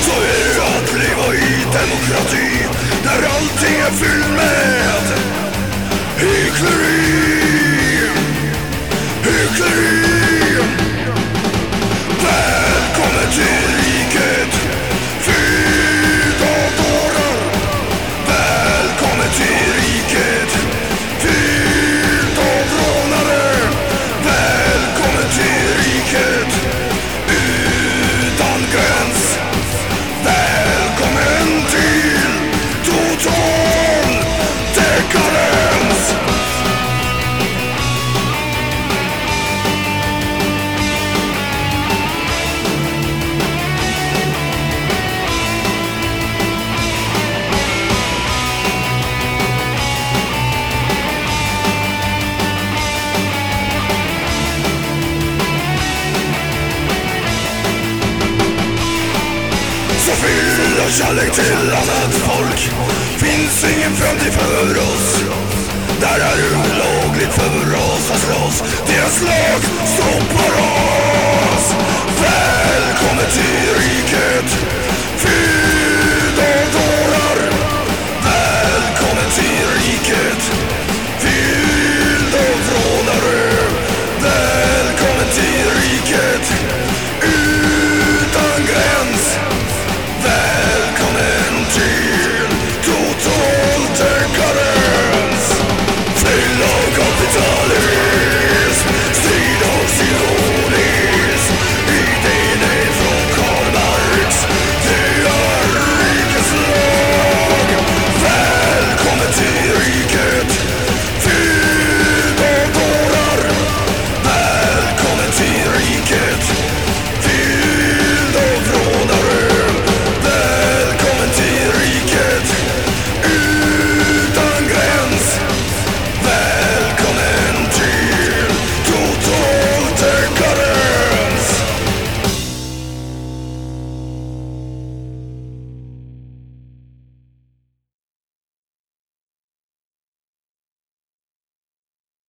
Så är det att leva i demokrati, där allting är fyllt med hyckleri. Hyckleri. Så fylld av kärlek till annat folk Finns ingen framtid för oss Där är det olagligt för oss att slåss Deras lag stoppar oss